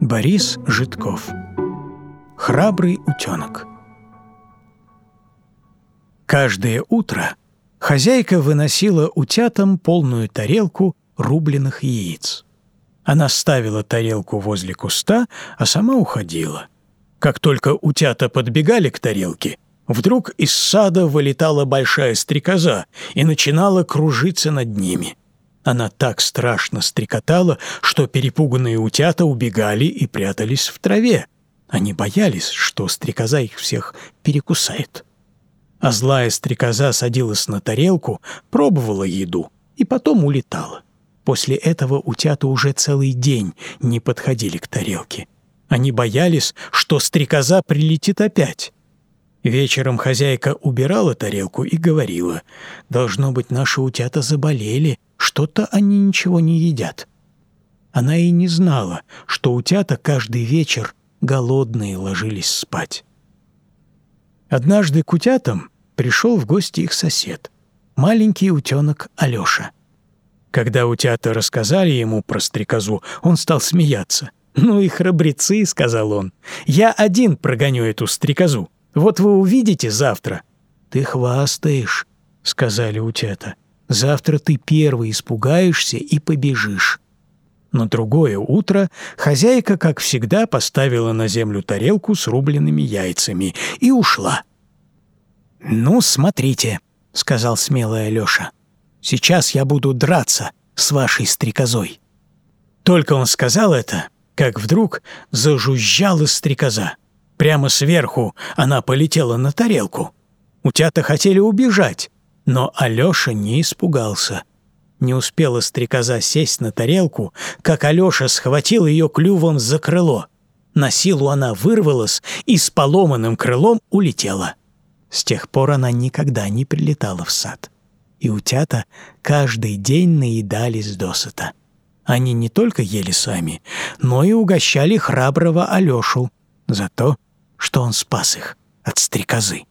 Борис Житков Храбрый утенок Каждое утро хозяйка выносила утятам полную тарелку рубленых яиц. Она ставила тарелку возле куста, а сама уходила. Как только утята подбегали к тарелке, вдруг из сада вылетала большая стрекоза и начинала кружиться над ними. Она так страшно стрекотала, что перепуганные утята убегали и прятались в траве. Они боялись, что стрекоза их всех перекусает. А злая стрекоза садилась на тарелку, пробовала еду и потом улетала. После этого утята уже целый день не подходили к тарелке. Они боялись, что стрекоза прилетит опять. Вечером хозяйка убирала тарелку и говорила, «Должно быть, наши утята заболели, что-то они ничего не едят». Она и не знала, что утята каждый вечер голодные ложились спать. Однажды к утятам пришел в гости их сосед, маленький утенок Алеша. Когда утята рассказали ему про стрекозу, он стал смеяться. «Ну и храбрецы», — сказал он, — «я один прогоню эту стрекозу. Вот вы увидите завтра». «Ты хвастаешь», — сказали утята. «Завтра ты первый испугаешься и побежишь». На другое утро хозяйка, как всегда, поставила на землю тарелку с рубленными яйцами и ушла. «Ну, смотрите», — сказал смелый Алёша. «Сейчас я буду драться с вашей стрекозой». Только он сказал это, как вдруг зажужжала стрекоза. Прямо сверху она полетела на тарелку. Утята хотели убежать, но Алёша не испугался. Не успела стрекоза сесть на тарелку, как Алёша схватил ее клювом за крыло. На силу она вырвалась и с поломанным крылом улетела. С тех пор она никогда не прилетала в сад. И утята каждый день наедались досыта. Они не только ели сами, но и угощали храброго Алёшу за то, что он спас их от стрекозы.